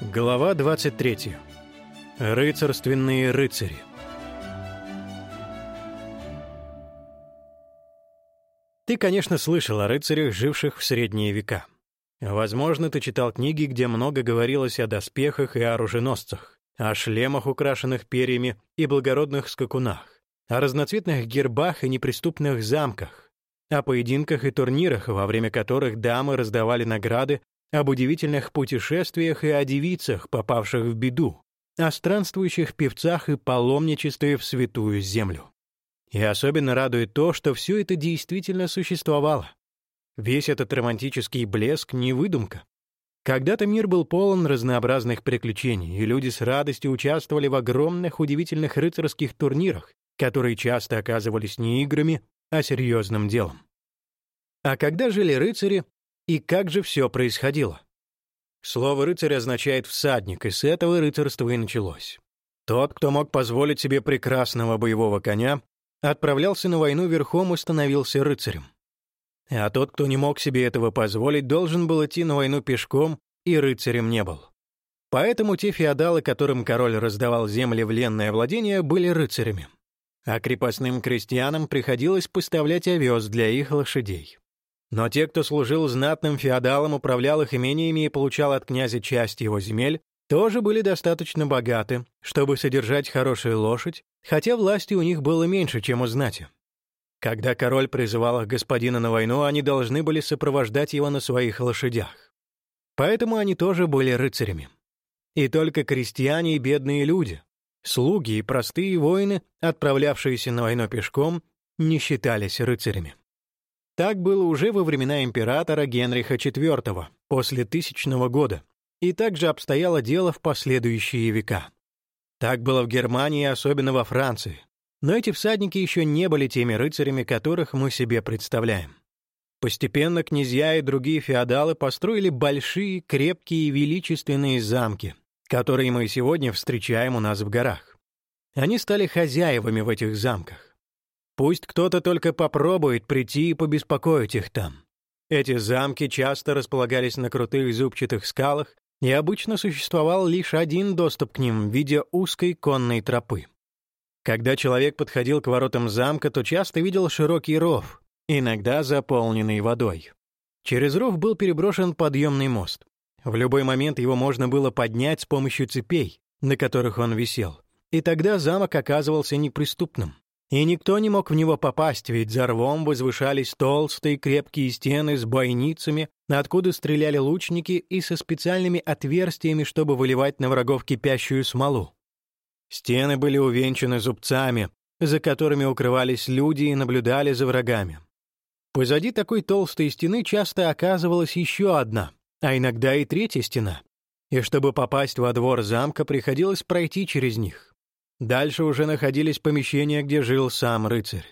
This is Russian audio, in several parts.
Глава 23. Рыцарственные рыцари. Ты, конечно, слышал о рыцарях, живших в средние века. Возможно, ты читал книги, где много говорилось о доспехах и оруженосцах, о шлемах, украшенных перьями, и благородных скакунах, о разноцветных гербах и неприступных замках, о поединках и турнирах, во время которых дамы раздавали награды об удивительных путешествиях и о девицах, попавших в беду, о странствующих певцах и паломничестве в святую землю. И особенно радует то, что все это действительно существовало. Весь этот романтический блеск — не выдумка. Когда-то мир был полон разнообразных приключений, и люди с радостью участвовали в огромных удивительных рыцарских турнирах, которые часто оказывались не играми, а серьезным делом. А когда жили рыцари, и как же все происходило? Слово «рыцарь» означает «всадник», и с этого рыцарство и началось. Тот, кто мог позволить себе прекрасного боевого коня, отправлялся на войну верхом и становился рыцарем. А тот, кто не мог себе этого позволить, должен был идти на войну пешком и рыцарем не был. Поэтому те феодалы, которым король раздавал земли в ленное владение, были рыцарями. А крепостным крестьянам приходилось поставлять овес для их лошадей. Но те, кто служил знатным феодалам, управлял их имениями и получал от князя часть его земель, тоже были достаточно богаты, чтобы содержать хорошую лошадь, хотя власти у них было меньше, чем у знати. Когда король призывал их господина на войну, они должны были сопровождать его на своих лошадях. Поэтому они тоже были рыцарями. И только крестьяне и бедные люди, слуги и простые воины, отправлявшиеся на войну пешком, не считались рыцарями. Так было уже во времена императора Генриха IV, после тысячного года, и также обстояло дело в последующие века. Так было в Германии, особенно во Франции. Но эти всадники еще не были теми рыцарями, которых мы себе представляем. Постепенно князья и другие феодалы построили большие, крепкие и величественные замки, которые мы сегодня встречаем у нас в горах. Они стали хозяевами в этих замках. Пусть кто-то только попробует прийти и побеспокоить их там. Эти замки часто располагались на крутых зубчатых скалах, и обычно существовал лишь один доступ к ним в виде узкой конной тропы. Когда человек подходил к воротам замка, то часто видел широкий ров, иногда заполненный водой. Через ров был переброшен подъемный мост. В любой момент его можно было поднять с помощью цепей, на которых он висел, и тогда замок оказывался неприступным. И никто не мог в него попасть, ведь за рвом возвышались толстые крепкие стены с бойницами, откуда стреляли лучники и со специальными отверстиями, чтобы выливать на врагов кипящую смолу. Стены были увенчаны зубцами, за которыми укрывались люди и наблюдали за врагами. Позади такой толстой стены часто оказывалась еще одна, а иногда и третья стена. И чтобы попасть во двор замка, приходилось пройти через них. Дальше уже находились помещения, где жил сам рыцарь.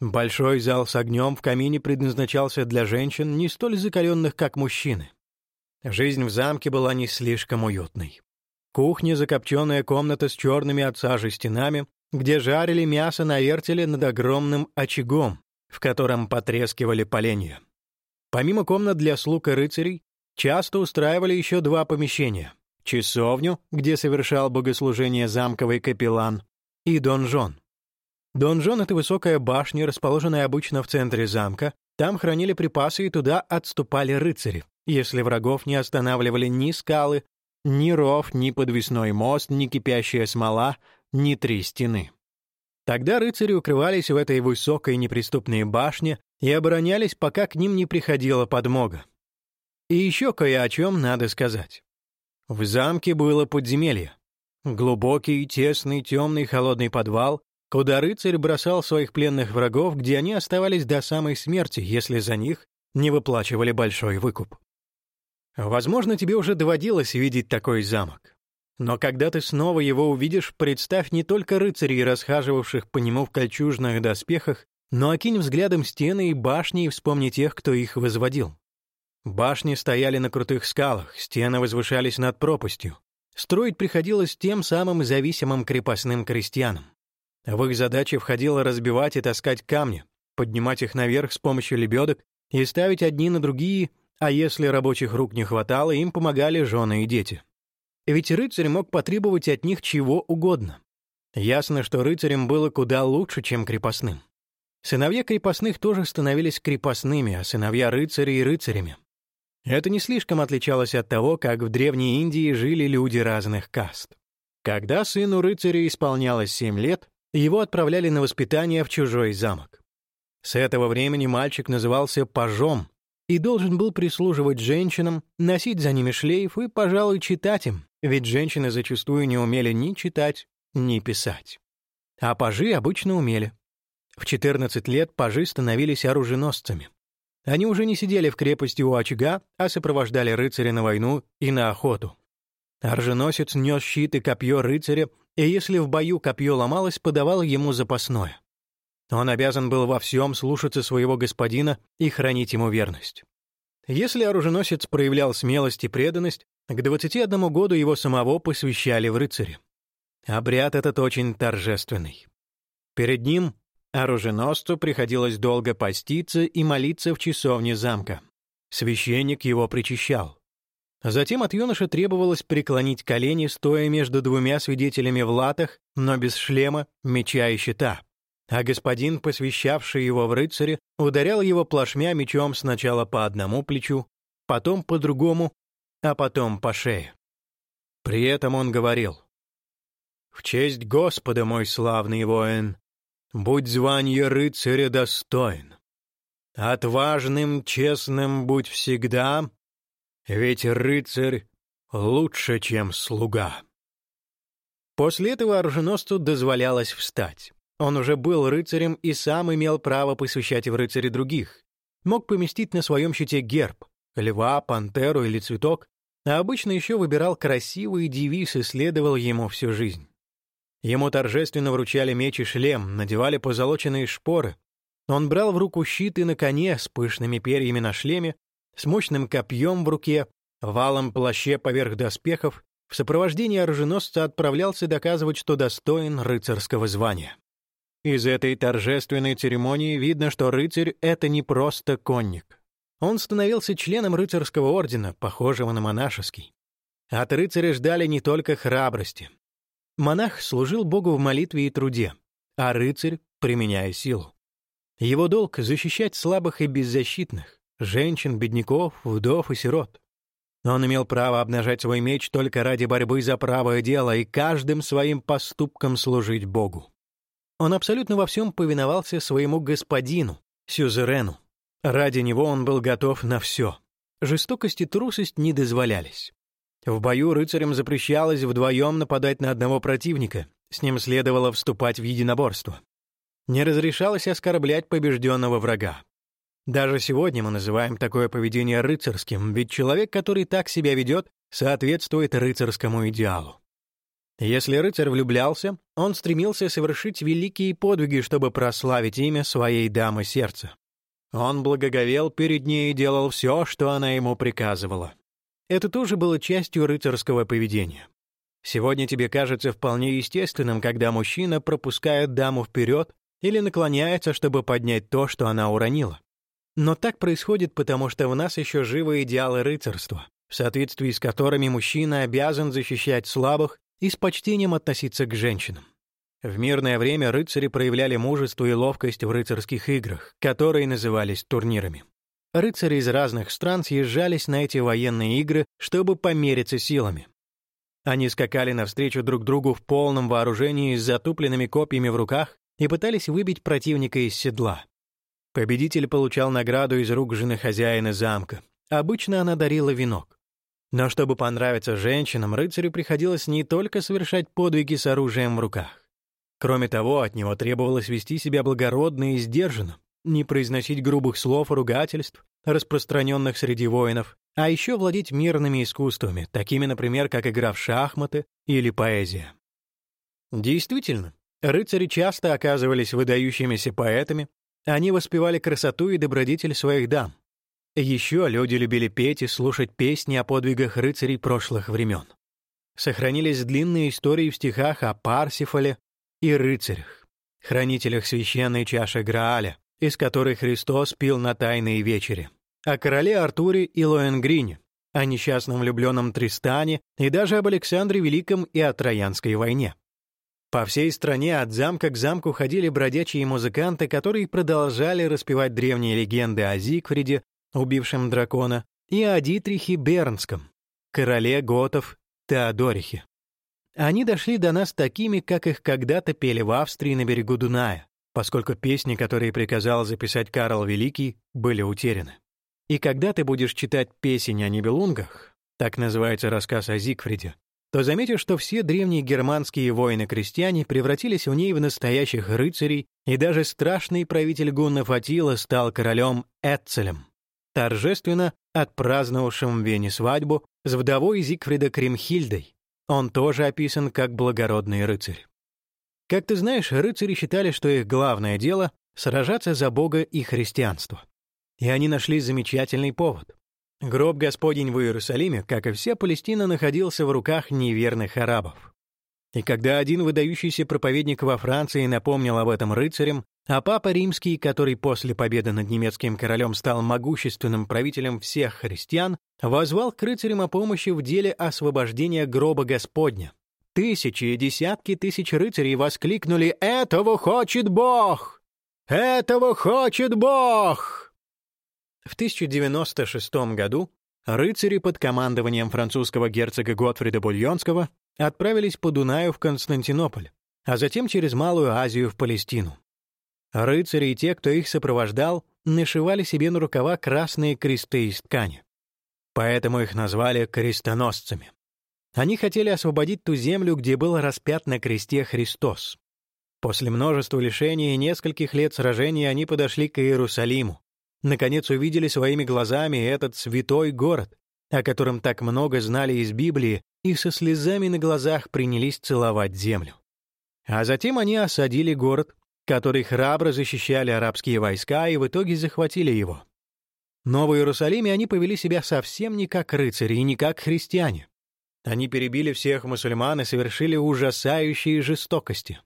Большой зал с огнем в камине предназначался для женщин, не столь закаленных, как мужчины. Жизнь в замке была не слишком уютной. Кухня — закопченная комната с черными от сажи стенами, где жарили мясо на вертеле над огромным очагом, в котором потрескивали поленья. Помимо комнат для слуг и рыцарей, часто устраивали еще два помещения часовню, где совершал богослужение замковый капеллан, и донжон. Донжон — это высокая башня, расположенная обычно в центре замка. Там хранили припасы и туда отступали рыцари, если врагов не останавливали ни скалы, ни ров, ни подвесной мост, ни кипящая смола, ни три стены. Тогда рыцари укрывались в этой высокой неприступной башне и оборонялись, пока к ним не приходила подмога. И еще кое о чем надо сказать. В замке было подземелье. Глубокий, тесный, темный, холодный подвал, куда рыцарь бросал своих пленных врагов, где они оставались до самой смерти, если за них не выплачивали большой выкуп. Возможно, тебе уже доводилось видеть такой замок. Но когда ты снова его увидишь, представь не только рыцарей, расхаживавших по нему в кольчужных доспехах, но окинь взглядом стены и башни и вспомни тех, кто их возводил. Башни стояли на крутых скалах, стены возвышались над пропастью. Строить приходилось тем самым зависимым крепостным крестьянам. В их задачи входило разбивать и таскать камни, поднимать их наверх с помощью лебедок и ставить одни на другие, а если рабочих рук не хватало, им помогали жены и дети. ведь рыцарь мог потребовать от них чего угодно. Ясно, что рыцарям было куда лучше, чем крепостным. Сыновья крепостных тоже становились крепостными, а сыновья рыцарей — рыцарями. Это не слишком отличалось от того, как в Древней Индии жили люди разных каст. Когда сыну рыцаря исполнялось семь лет, его отправляли на воспитание в чужой замок. С этого времени мальчик назывался пажом и должен был прислуживать женщинам, носить за ними шлейф и, пожалуй, читать им, ведь женщины зачастую не умели ни читать, ни писать. А пажи обычно умели. В 14 лет пажи становились оруженосцами. Они уже не сидели в крепости у очага, а сопровождали рыцаря на войну и на охоту. Оруженосец нес щит и копье рыцаря, и если в бою копье ломалось, подавал ему запасное. Он обязан был во всем слушаться своего господина и хранить ему верность. Если оруженосец проявлял смелость и преданность, к 21 году его самого посвящали в рыцаре. Обряд этот очень торжественный. Перед ним Оруженосцу приходилось долго поститься и молиться в часовне замка. Священник его причащал. Затем от юноши требовалось преклонить колени, стоя между двумя свидетелями в латах, но без шлема, меча и щита. А господин, посвящавший его в рыцаре, ударял его плашмя мечом сначала по одному плечу, потом по другому, а потом по шее. При этом он говорил, «В честь Господа, мой славный воин, будь звание рыцаря достоин. Отважным, честным будь всегда, ведь рыцарь лучше, чем слуга. После этого оруженосцу дозволялось встать. Он уже был рыцарем и сам имел право посвящать в рыцаре других. Мог поместить на своем щите герб — льва, пантеру или цветок, а обычно еще выбирал красивый девиз и следовал ему всю жизнь. Ему торжественно вручали меч и шлем, надевали позолоченные шпоры. Он брал в руку щит и на коне с пышными перьями на шлеме, с мощным копьем в руке, валом плаще поверх доспехов, в сопровождении оруженосца отправлялся доказывать, что достоин рыцарского звания. Из этой торжественной церемонии видно, что рыцарь — это не просто конник. Он становился членом рыцарского ордена, похожего на монашеский. От рыцаря ждали не только храбрости, Монах служил Богу в молитве и труде, а рыцарь — применяя силу. Его долг — защищать слабых и беззащитных, женщин, бедняков, вдов и сирот. Он имел право обнажать свой меч только ради борьбы за правое дело и каждым своим поступком служить Богу. Он абсолютно во всем повиновался своему господину, сюзерену. Ради него он был готов на все. Жестокость и трусость не дозволялись. В бою рыцарям запрещалось вдвоем нападать на одного противника, с ним следовало вступать в единоборство. Не разрешалось оскорблять побежденного врага. Даже сегодня мы называем такое поведение рыцарским, ведь человек, который так себя ведет, соответствует рыцарскому идеалу. Если рыцарь влюблялся, он стремился совершить великие подвиги, чтобы прославить имя своей дамы сердца. Он благоговел перед ней и делал все, что она ему приказывала. Это тоже было частью рыцарского поведения. Сегодня тебе кажется вполне естественным, когда мужчина пропускает даму вперед или наклоняется, чтобы поднять то, что она уронила. Но так происходит, потому что в нас еще живы идеалы рыцарства, в соответствии с которыми мужчина обязан защищать слабых и с почтением относиться к женщинам. В мирное время рыцари проявляли мужество и ловкость в рыцарских играх, которые назывались турнирами. Рыцари из разных стран съезжались на эти военные игры, чтобы помериться силами. Они скакали навстречу друг другу в полном вооружении с затупленными копьями в руках и пытались выбить противника из седла. Победитель получал награду из рук жены хозяина замка. Обычно она дарила венок. Но чтобы понравиться женщинам, рыцарю приходилось не только совершать подвиги с оружием в руках. Кроме того, от него требовалось вести себя благородно и сдержанно, не произносить грубых слов и ругательств, распространенных среди воинов, а еще владеть мирными искусствами, такими, например, как игра в шахматы или поэзия. Действительно, рыцари часто оказывались выдающимися поэтами, они воспевали красоту и добродетель своих дам. Еще люди любили петь и слушать песни о подвигах рыцарей прошлых времен. Сохранились длинные истории в стихах о Парсифале и рыцарях, хранителях священной чаши Грааля, из которой Христос пил на Тайной вечере, о короле Артуре и Лоэнгрине, о несчастном влюбленном Тристане и даже об Александре Великом и о Троянской войне. По всей стране от замка к замку ходили бродячие музыканты, которые продолжали распевать древние легенды о Зигфриде, убившем дракона, и о Дитрихе Бернском, короле готов Теодорихе. Они дошли до нас такими, как их когда-то пели в Австрии на берегу Дуная, поскольку песни, которые приказал записать Карл Великий, были утеряны. И когда ты будешь читать песень о Нибелунгах, так называется рассказ о Зигфриде, то заметишь, что все древние германские воины-крестьяне превратились в ней в настоящих рыцарей, и даже страшный правитель гуннов Атила стал королем Эцелем, торжественно отпраздновавшим в Вене свадьбу с вдовой Зигфрида Кремхильдой. Он тоже описан как благородный рыцарь. Как ты знаешь, рыцари считали, что их главное дело — сражаться за Бога и христианство. И они нашли замечательный повод. Гроб Господень в Иерусалиме, как и вся Палестина, находился в руках неверных арабов. И когда один выдающийся проповедник во Франции напомнил об этом рыцарям, а папа римский, который после победы над немецким королем стал могущественным правителем всех христиан, возвал к рыцарям о помощи в деле освобождения гроба Господня. Тысячи и десятки тысяч рыцарей воскликнули «Этого хочет Бог! Этого хочет Бог!» В 1096 году рыцари под командованием французского герцога Готфрида Бульонского отправились по Дунаю в Константинополь, а затем через Малую Азию в Палестину. Рыцари и те, кто их сопровождал, нашивали себе на рукава красные кресты из ткани. Поэтому их назвали крестоносцами. Они хотели освободить ту землю, где был распят на кресте Христос. После множества лишений и нескольких лет сражений они подошли к Иерусалиму, наконец увидели своими глазами этот святой город, о котором так много знали из Библии, и со слезами на глазах принялись целовать землю. А затем они осадили город, который храбро защищали арабские войска и в итоге захватили его. Но в Иерусалиме они повели себя совсем не как рыцари и не как христиане. Они перебили всех мусульман и совершили ужасающие жестокости.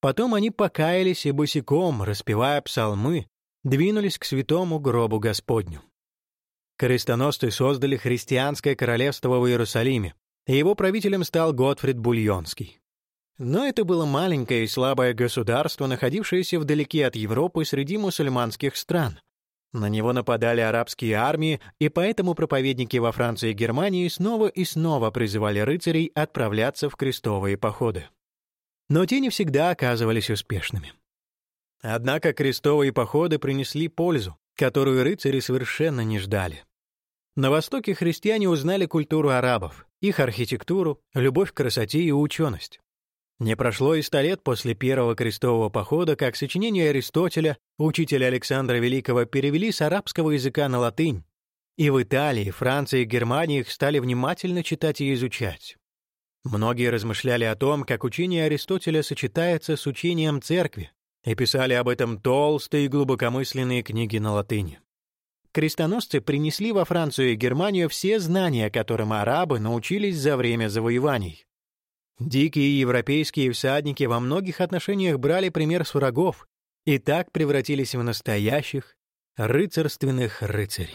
Потом они покаялись и босиком, распевая псалмы, двинулись к святому гробу Господню. Крестоносцы создали христианское королевство в Иерусалиме, и его правителем стал Готфрид Бульонский. Но это было маленькое и слабое государство, находившееся вдалеке от Европы среди мусульманских стран. На него нападали арабские армии, и поэтому проповедники во Франции и Германии снова и снова призывали рыцарей отправляться в крестовые походы. Но те не всегда оказывались успешными. Однако крестовые походы принесли пользу, которую рыцари совершенно не ждали. На Востоке христиане узнали культуру арабов, их архитектуру, любовь к красоте и ученость. Не прошло и ста лет после первого крестового похода, как сочинение Аристотеля, учителя Александра Великого, перевели с арабского языка на латынь, и в Италии, Франции и Германии их стали внимательно читать и изучать. Многие размышляли о том, как учение Аристотеля сочетается с учением церкви, и писали об этом толстые и глубокомысленные книги на латыни. Крестоносцы принесли во Францию и Германию все знания, которым арабы научились за время завоеваний. Дикие европейские всадники во многих отношениях брали пример с врагов и так превратились в настоящих рыцарственных рыцарей.